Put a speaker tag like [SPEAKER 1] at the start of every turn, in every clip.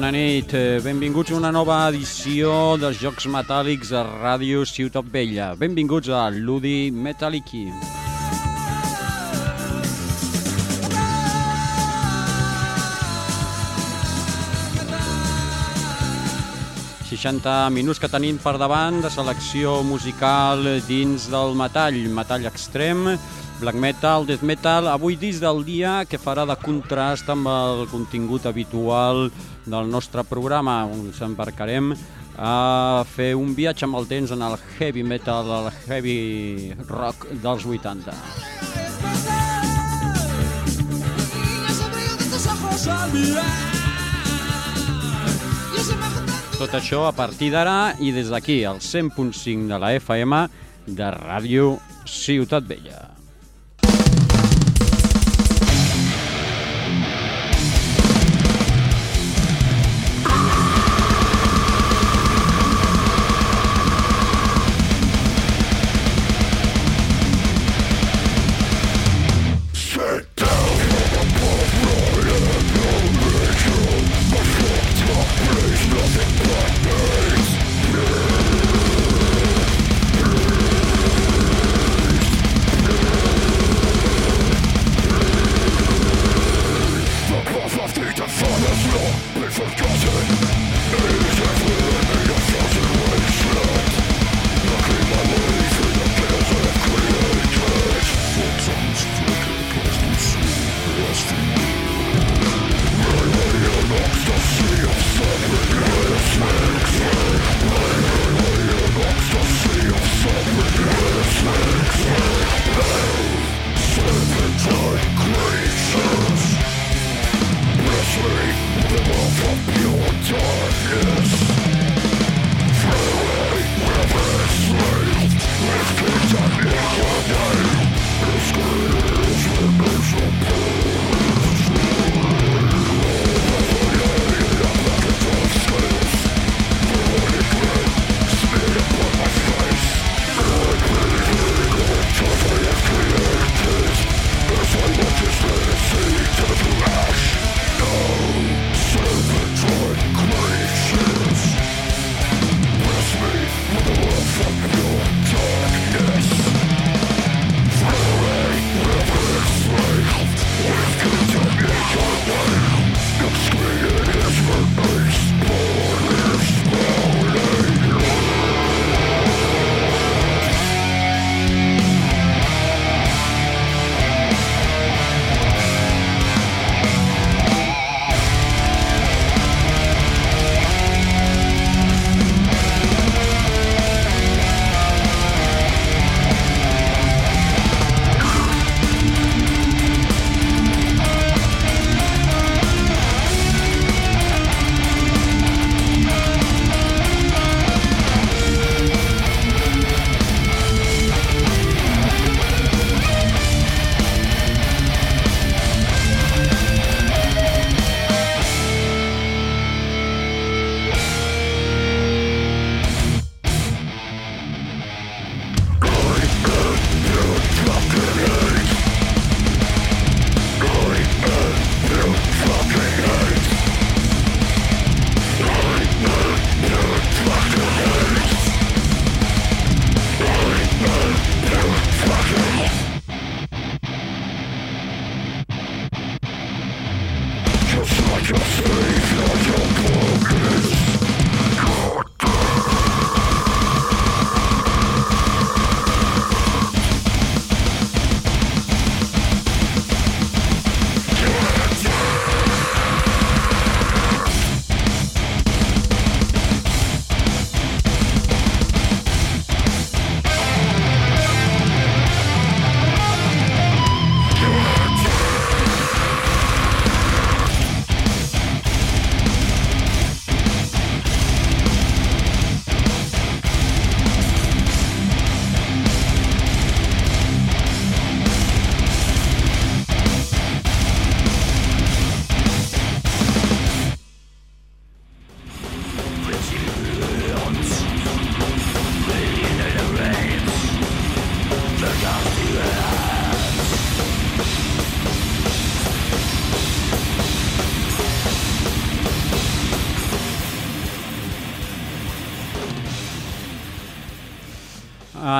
[SPEAKER 1] Bona nit, eh, benvinguts a una nova edició dels Jocs Metàl·lics a Ràdio Ciutat Vella. Benvinguts a Ludi Metallici. 60 minuts que tenim per davant de selecció musical dins del metall, metall extrem, black metal, death metal, avui dins del dia que farà de contrast amb el contingut habitual del nostre programa, on s'embarcarem a fer un viatge amb el temps en el heavy metal, el heavy rock dels 80. Tot això a partir d'ara i des d'aquí, al 100.5 de la FM de Ràdio Ciutat Vella.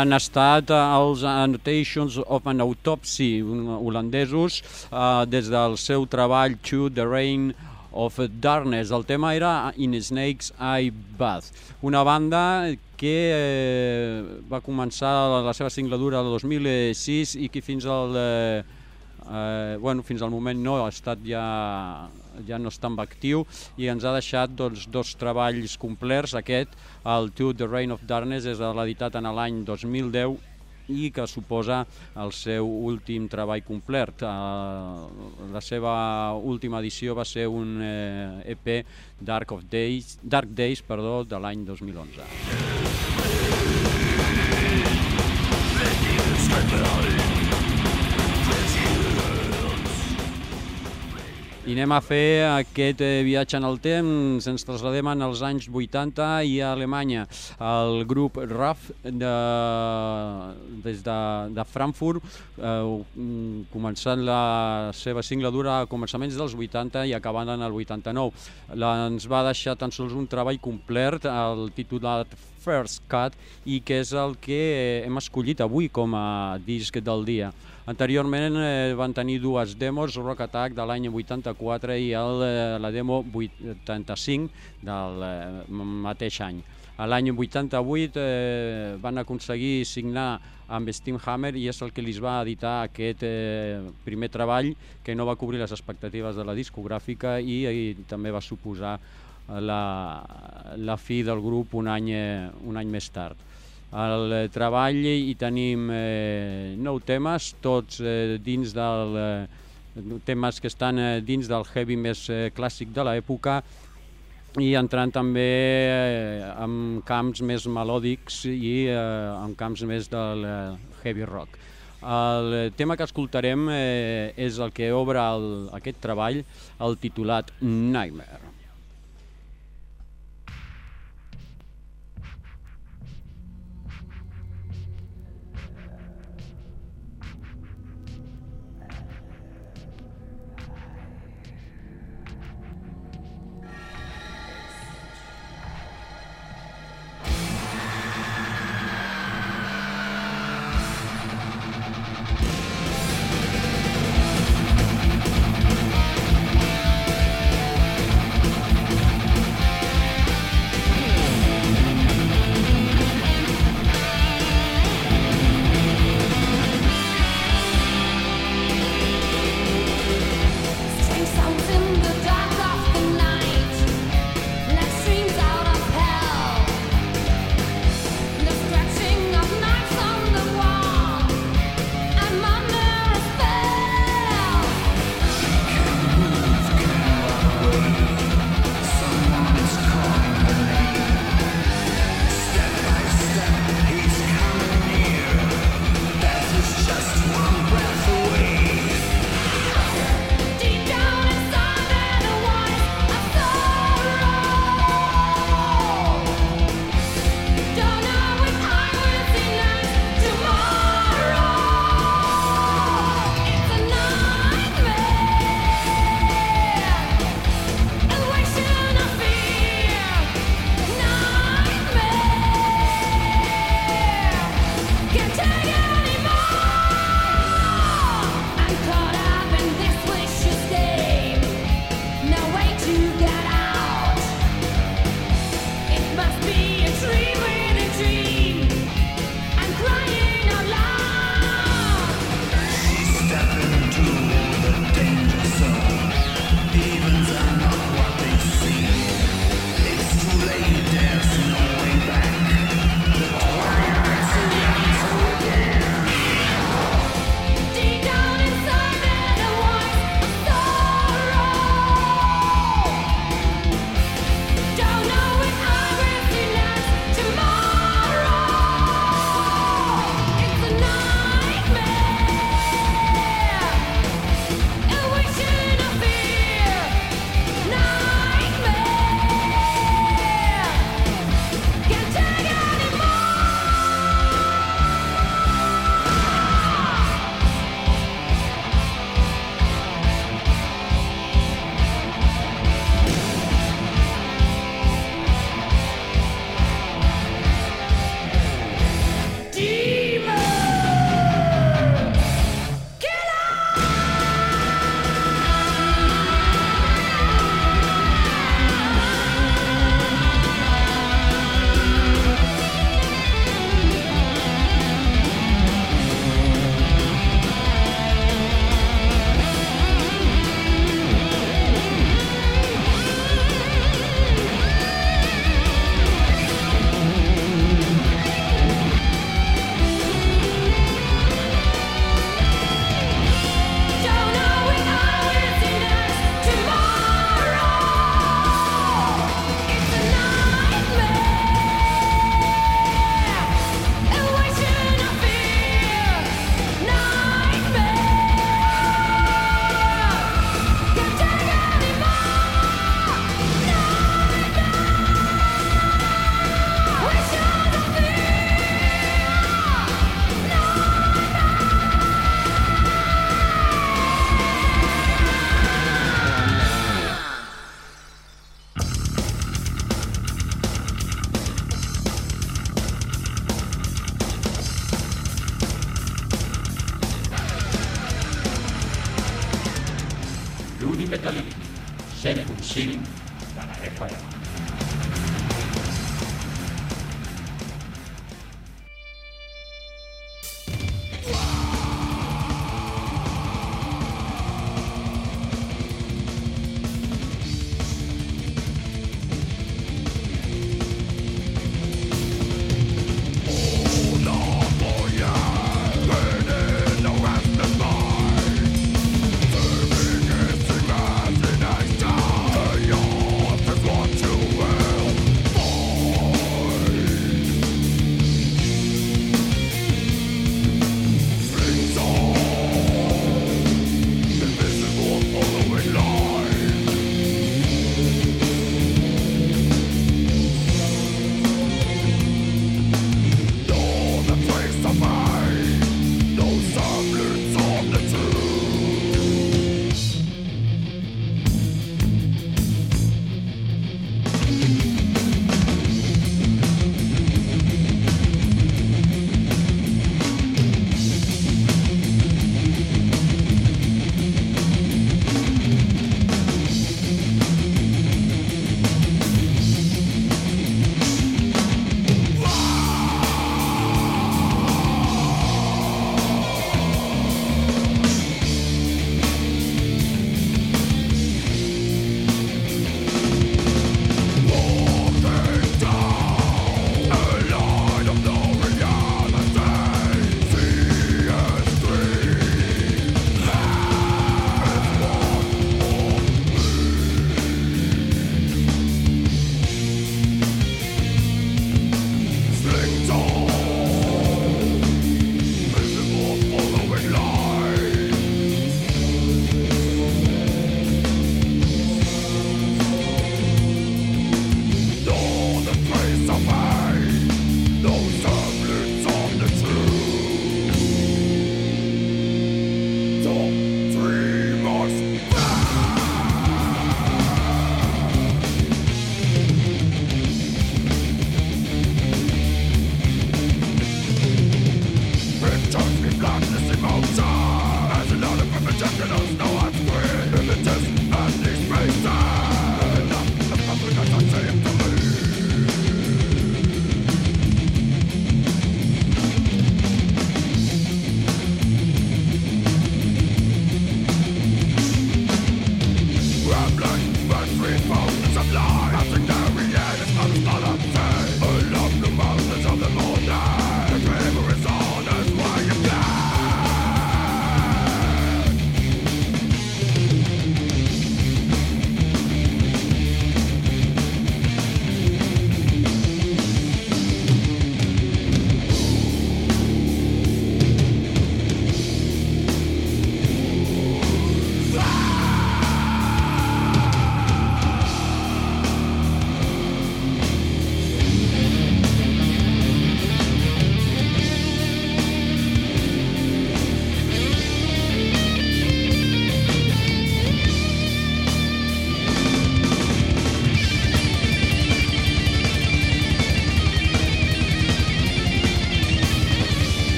[SPEAKER 2] Han estat els Annotations of an Autopsy holandesos uh, des del seu treball To the Rain of Darkness. El tema era In Snake's Eye Bath, una banda que eh, va començar la seva singladura el 2006 i que fins al, eh, eh, bueno, fins al moment no ha estat ja ja no està en actiu i ens ha deixat doncs, dos treballs complerts. Aquest, el To the Reign of Darkness, és l'editat en l'any 2010 i que suposa el seu últim treball complet. Uh, la seva última edició va ser un uh, eh, EP Dark, of Days, Dark Days perdó, de l'any 2011. Anem a fer aquest eh, viatge en el temps, ens traslladem als anys 80 i a Alemanya. El grup RAF de, des de, de Frankfurt, eh, començant la seva singladura a començaments dels 80 i acabant en el 89. La, ens va deixar tan sols un treball complet, el titulat First Cut, i que és el que hem escollit avui com a disc del dia. Anteriorment eh, van tenir dues demos, Rock Attack de l'any 84 i el, eh, la demo 85 del eh, mateix any. A l'any 88 eh, van aconseguir signar amb Steamhammer i és el que li va editar aquest eh, primer treball que no va cobrir les expectatives de la discogràfica i, i també va suposar la, la fi del grup un any, eh, un any més tard al treball hi tenim eh, nou temes, tots eh, dins del eh, temes que estan eh, dins del heavy més eh, clàssic de l'època i entrant també eh, en camps més melòdics i eh, en camps més del eh, heavy rock. El tema que escoltarem eh, és el que obre el, aquest treball, el titulat Nightmare.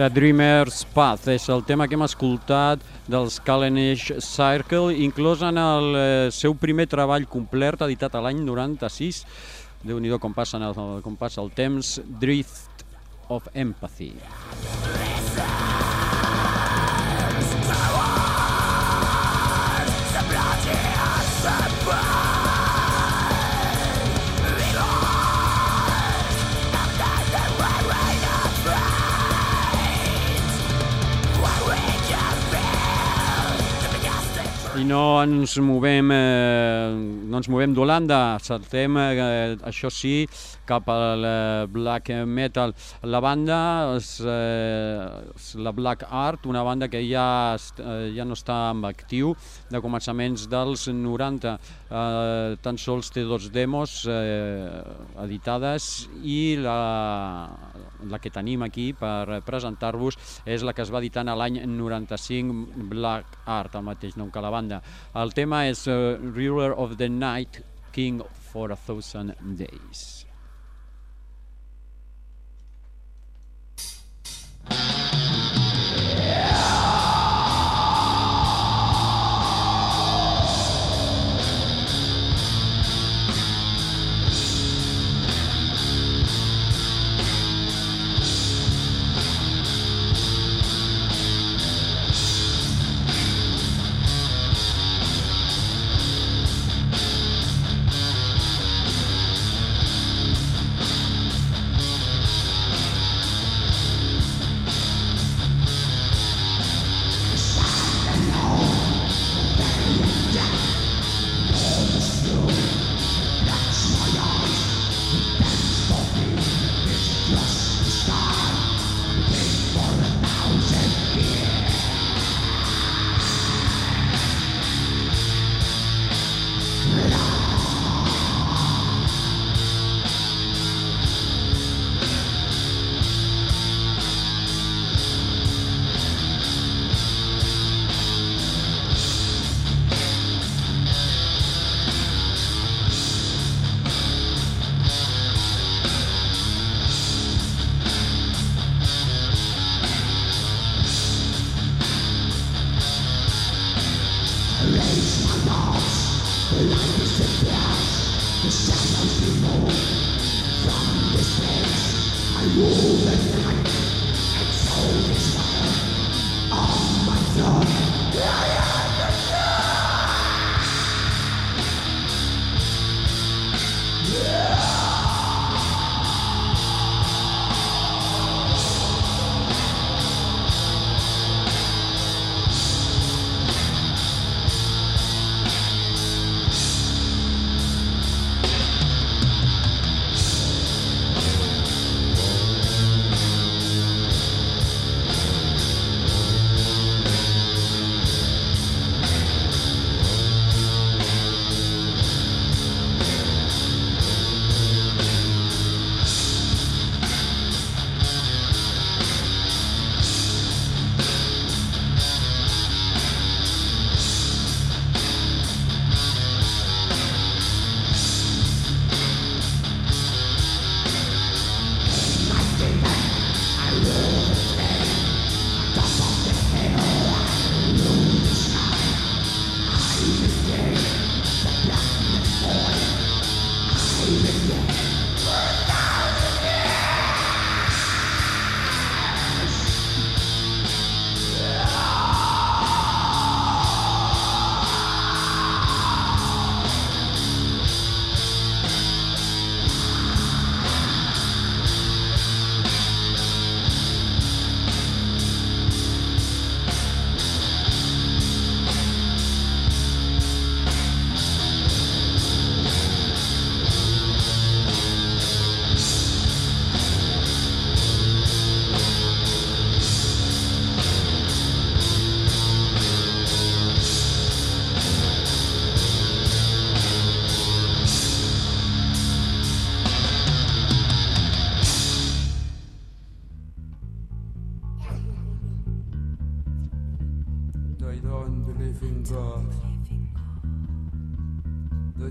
[SPEAKER 2] The Dreamer's Path és el tema que hem escoltat dels Callenish Circle, inclòs en el eh, seu primer treball complet, editat a l'any 96. Déu-n'hi-do com, passa el, com passa el temps, Drift of Empathy. I no ens movem, eh, no ens movem d'Holanda, saltem, eh, això sí, cap al eh, black metal. La banda és, eh, és la Black Art, una banda que ja, eh, ja no està en actiu de començaments dels 90. Eh, tan sols té dos demos eh, editades i la, la que tenim aquí per presentar-vos és la que es va editar l'any 95, Black Art, el mateix nom que la banda. El tema és uh, Ruler of the Night, King for a Thousand Days.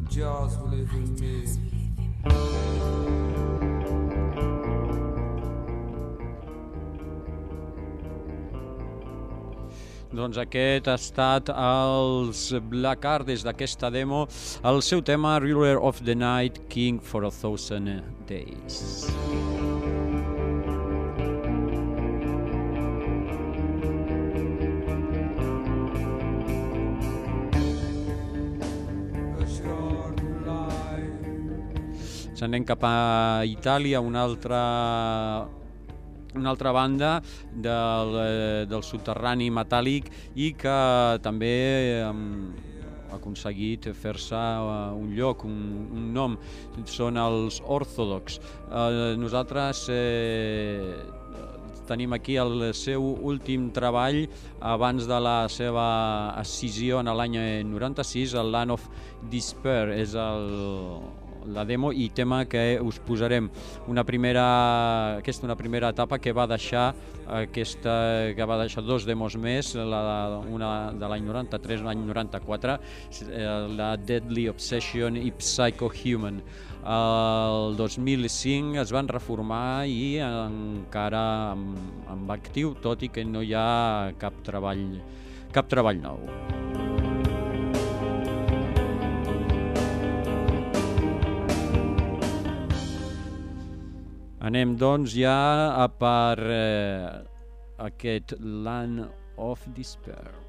[SPEAKER 3] jaws were leaving me.
[SPEAKER 2] Doncs aquest ha estat els Black Art des d'aquesta demo, el seu tema Ruler of the Night, King for a Thousand Days.
[SPEAKER 3] Mm
[SPEAKER 2] -hmm. Anem cap a Itàlia, una altra una altra banda del, eh, del soterrani metàl·lic i que també eh, ha aconseguit fer-se eh, un lloc, un, un nom. Són els Orthodox. Nosaltres eh, tenim aquí el seu últim treball abans de la seva escissió en l'any 96, el Land of Despair, és el, la demo i tema que us posarem una primera, aquesta una primera etapa que va deixar aquesta, que va deixar dos demos més, la, una de l'any 93 l'any 94, eh, la Deadly Obsession i Psycho Human. El 2005 es van reformar i encara amb, amb actiu, tot i que no hi ha cap treball, cap treball nou. Anem, doncs, ja a per eh, aquest Land of Despair.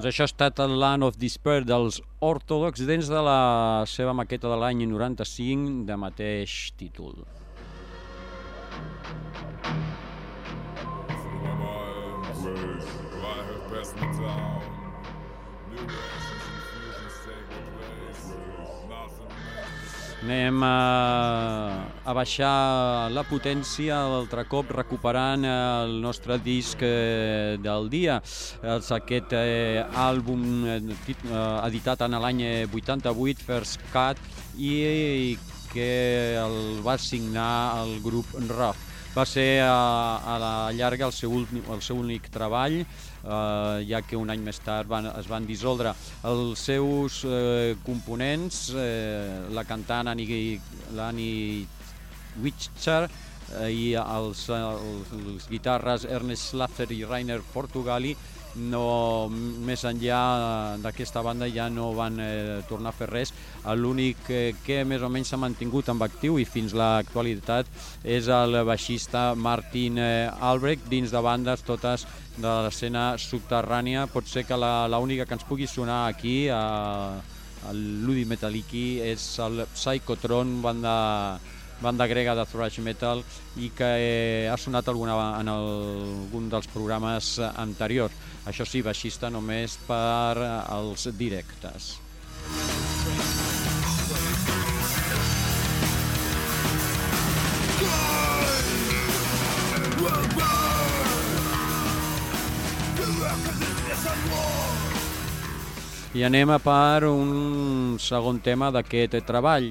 [SPEAKER 2] Doncs això ha estat el Land of Despair dels Orthodox dins de la seva maqueta de l'any 95 de mateix títol. Anem a, a baixar la potència altre cop recuperant el nostre disc eh, del dia. És aquest eh, àlbum eh, editat en l'any 88, First Cut, i que el va signar el grup Rough. Va ser a, a la llarga el seu, últim, el seu únic treball, eh, ja que un any més tard van, es van dissoldre. Els seus eh, components, eh, la cantant Annie Witcher eh, i els, els, els guitarres Ernest Slaffer i Rainer Portugali, no, més enllà d'aquesta banda ja no van eh, tornar a fer res. L'únic eh, que més o menys s'ha mantingut amb actiu i fins l'actualitat és el baixista Martin eh, Albrecht dins de bandes totes de l'escena subterrània. Pot ser que l'única que ens pugui sonar aquí a, a l'Udi Metaliki és el Psychotron, banda banda grega de thrash metal i que eh, ha sonat alguna, en algun dels programes anteriors. Això sí, baixista només per als directes. I anem a per un segon tema d'aquest treball.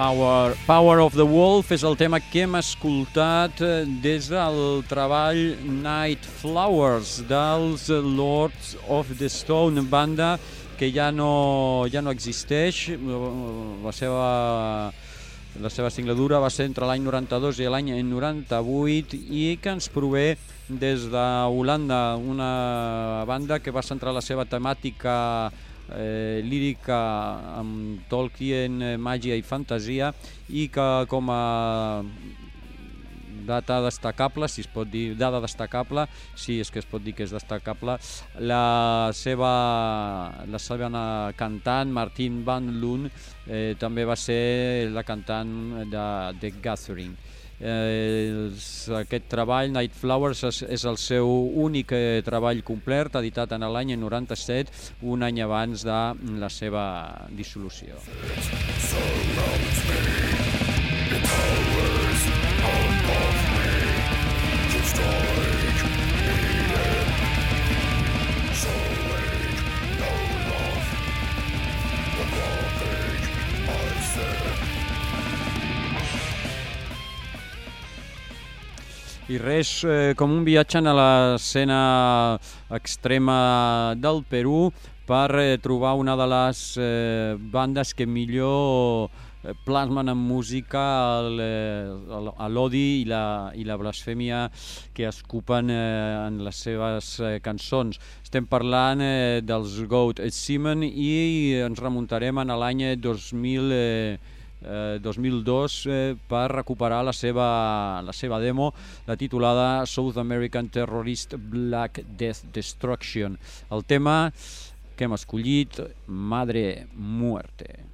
[SPEAKER 2] Power, Power of the Wolf és el tema que hem escoltat eh, des del treball Night Flowers dels Lords of the Stone, banda que ja no, ja no existeix. La seva, la seva singladura va ser entre l'any 92 i l'any 98 i que ens prové des d'Holanda, una banda que va centrar la seva temàtica eh, lírica amb Tolkien, eh, màgia i fantasia i que com a data destacable, si es pot dir dada destacable, sí, és que es pot dir que és destacable, la seva, la seva cantant, Martin Van Loon, eh, també va ser la cantant de The Gathering. Eh, aquest treball, Night Flowers, és, és el seu únic eh, treball complet, editat en l'any 97, un any abans de la seva dissolució. Surrounds me, I res, eh, com un viatge a l'escena extrema del Perú per eh, trobar una de les eh, bandes que millor eh, plasmen en música eh, l'odi i, la, i la blasfèmia que escupen eh, en les seves eh, cançons. Estem parlant eh, dels Goat Simon i ens remuntarem a l'any 2000 eh, eh, 2002 eh, per recuperar la seva, la seva demo, la titulada South American Terrorist Black Death Destruction. El tema que hem escollit, Madre Muerte.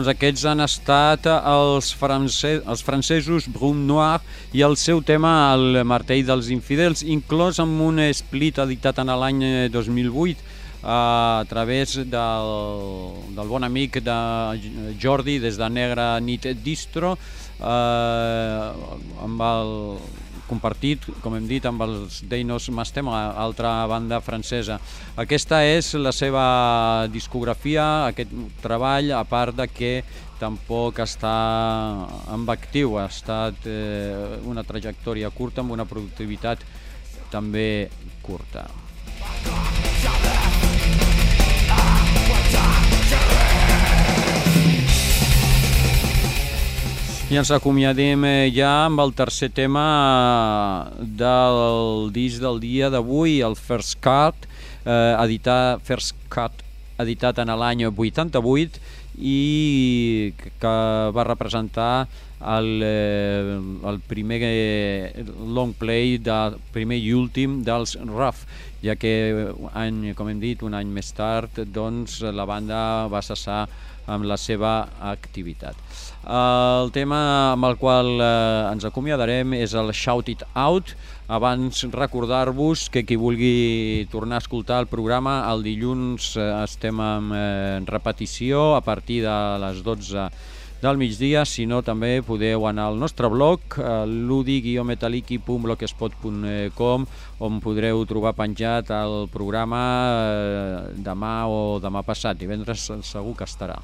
[SPEAKER 2] Doncs aquests han estat els, france els francesos Brun Noir i el seu tema El martell dels infidels, inclòs amb un split editat en l'any 2008 a través del, del bon amic de Jordi des de Negra Nit Distro eh, amb el compartit, com hem dit, amb els Deinos Mastem, altra banda francesa. Aquesta és la seva discografia, aquest treball, a part de que tampoc està amb actiu, ha estat eh, una trajectòria curta amb una productivitat també curta. I ens acomiadem eh, ja amb el tercer tema eh, del disc del dia d'avui, el First Cut, eh, editar, First Cut, editat en l'any 88 i que va representar el, eh, el primer long play, de, primer i últim dels Ruff, ja que any, com hem dit, un any més tard doncs, la banda va cessar amb la seva activitat. El tema amb el qual eh, ens acomiadarem és el Shout It Out. Abans recordar-vos que qui vulgui tornar a escoltar el programa, el dilluns eh, estem en eh, repetició a partir de les 12 del migdia, si no també podeu anar al nostre blog ludi-metaliki.blogspot.com on podreu trobar penjat el programa eh, demà o demà passat, divendres segur que estarà.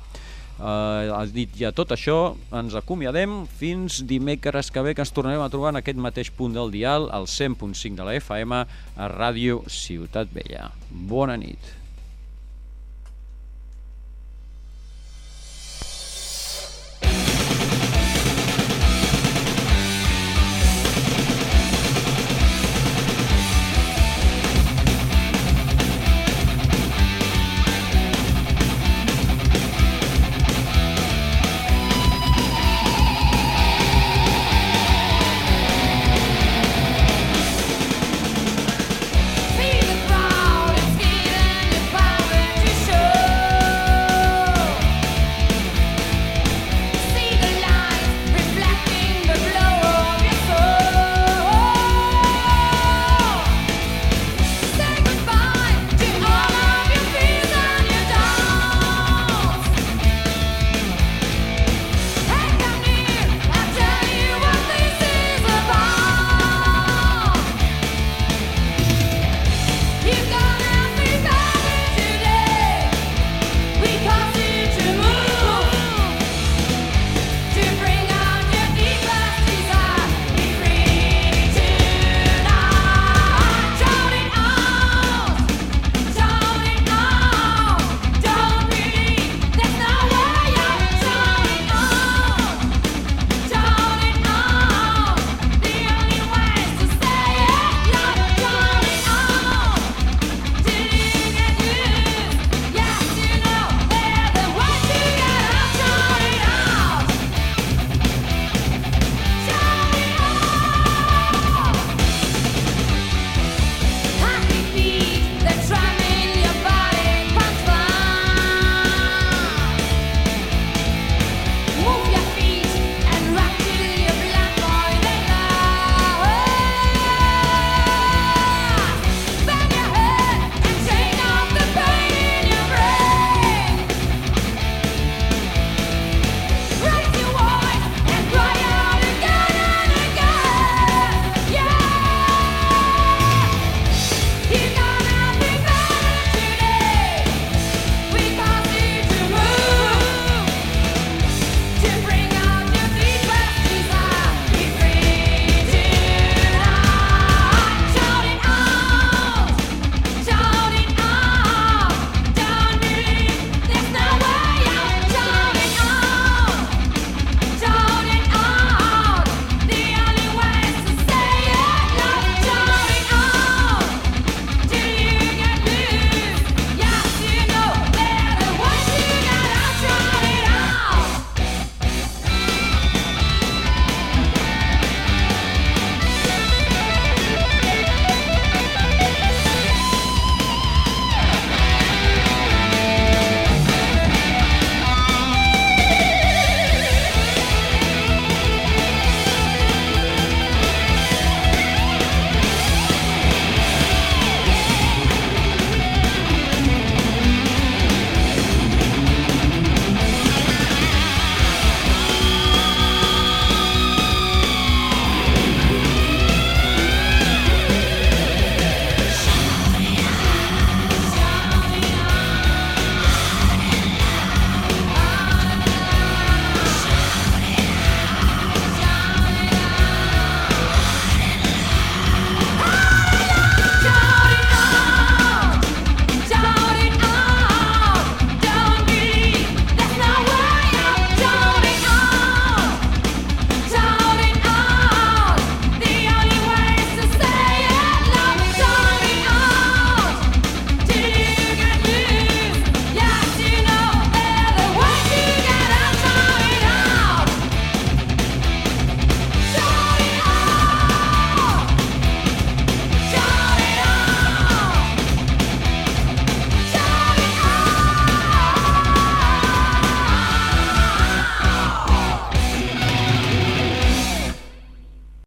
[SPEAKER 2] Uh, has dit ja tot això, ens acomiadem fins dimecres que ve que ens tornarem a trobar en aquest mateix punt del dial, al 100.5 de la FM, a Ràdio Ciutat Vella. Bona nit.